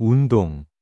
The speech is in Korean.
운동